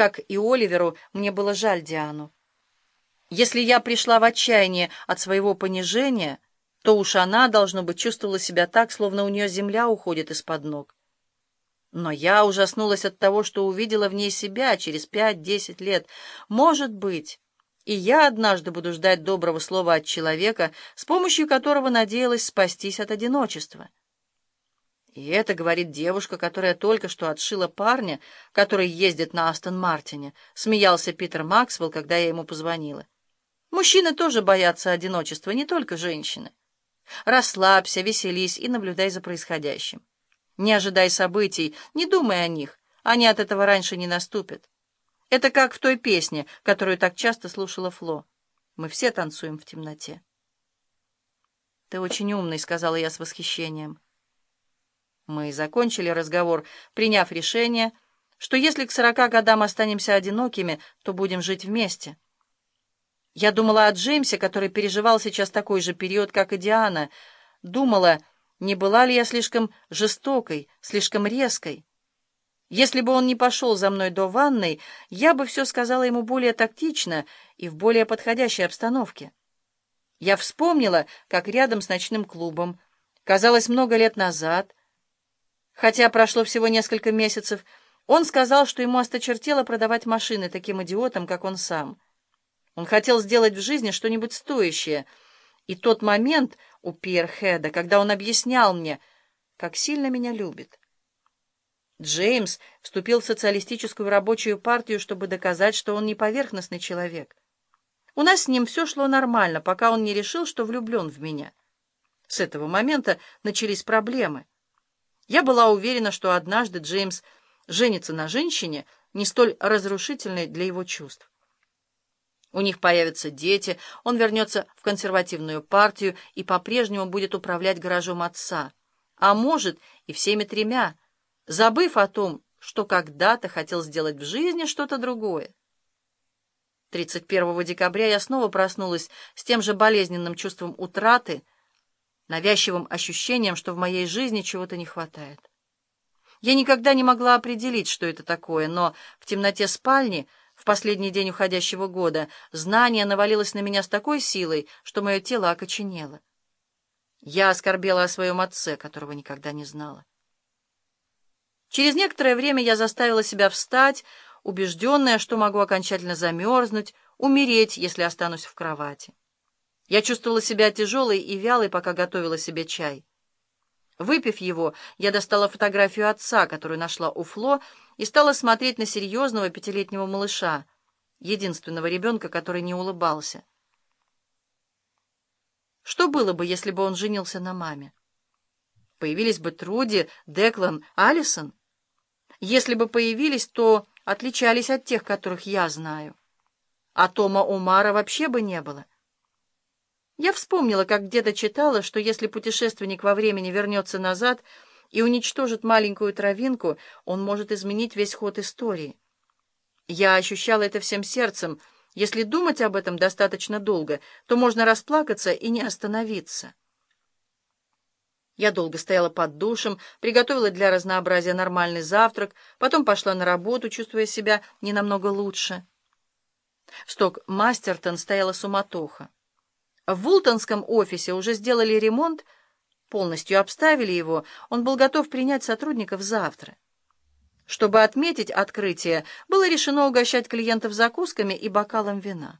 Как и Оливеру, мне было жаль Диану. Если я пришла в отчаяние от своего понижения, то уж она, должно быть, чувствовала себя так, словно у нее земля уходит из-под ног. Но я ужаснулась от того, что увидела в ней себя через пять-десять лет. Может быть, и я однажды буду ждать доброго слова от человека, с помощью которого надеялась спастись от одиночества. И это говорит девушка, которая только что отшила парня, который ездит на Астон Мартине, смеялся Питер Максвелл, когда я ему позвонила. Мужчины тоже боятся одиночества, не только женщины. Расслабься, веселись и наблюдай за происходящим. Не ожидай событий, не думай о них, они от этого раньше не наступят. Это как в той песне, которую так часто слушала Фло. Мы все танцуем в темноте. «Ты очень умный», — сказала я с восхищением. Мы закончили разговор, приняв решение, что если к сорока годам останемся одинокими, то будем жить вместе. Я думала о Джеймсе, который переживал сейчас такой же период, как и Диана. Думала, не была ли я слишком жестокой, слишком резкой. Если бы он не пошел за мной до ванной, я бы все сказала ему более тактично и в более подходящей обстановке. Я вспомнила, как рядом с ночным клубом, казалось, много лет назад, Хотя прошло всего несколько месяцев, он сказал, что ему осточертело продавать машины таким идиотам, как он сам. Он хотел сделать в жизни что-нибудь стоящее. И тот момент у Пьерхеда, когда он объяснял мне, как сильно меня любит. Джеймс вступил в социалистическую рабочую партию, чтобы доказать, что он не поверхностный человек. У нас с ним все шло нормально, пока он не решил, что влюблен в меня. С этого момента начались проблемы. Я была уверена, что однажды Джеймс женится на женщине, не столь разрушительной для его чувств. У них появятся дети, он вернется в консервативную партию и по-прежнему будет управлять гаражом отца, а может и всеми тремя, забыв о том, что когда-то хотел сделать в жизни что-то другое. 31 декабря я снова проснулась с тем же болезненным чувством утраты, навязчивым ощущением, что в моей жизни чего-то не хватает. Я никогда не могла определить, что это такое, но в темноте спальни в последний день уходящего года знание навалилось на меня с такой силой, что мое тело окоченело. Я оскорбела о своем отце, которого никогда не знала. Через некоторое время я заставила себя встать, убежденная, что могу окончательно замерзнуть, умереть, если останусь в кровати. Я чувствовала себя тяжелой и вялой, пока готовила себе чай. Выпив его, я достала фотографию отца, которую нашла у Фло, и стала смотреть на серьезного пятилетнего малыша, единственного ребенка, который не улыбался. Что было бы, если бы он женился на маме? Появились бы Труди, Деклан, Алисон? Если бы появились, то отличались от тех, которых я знаю. А Тома Умара вообще бы не было. Я вспомнила, как где-то читала, что если путешественник во времени вернется назад и уничтожит маленькую травинку, он может изменить весь ход истории. Я ощущала это всем сердцем. Если думать об этом достаточно долго, то можно расплакаться и не остановиться. Я долго стояла под душем, приготовила для разнообразия нормальный завтрак, потом пошла на работу, чувствуя себя не намного лучше. В сток Мастертон стояла суматоха. В Вултонском офисе уже сделали ремонт, полностью обставили его, он был готов принять сотрудников завтра. Чтобы отметить открытие, было решено угощать клиентов закусками и бокалом вина.